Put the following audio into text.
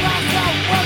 Pass away.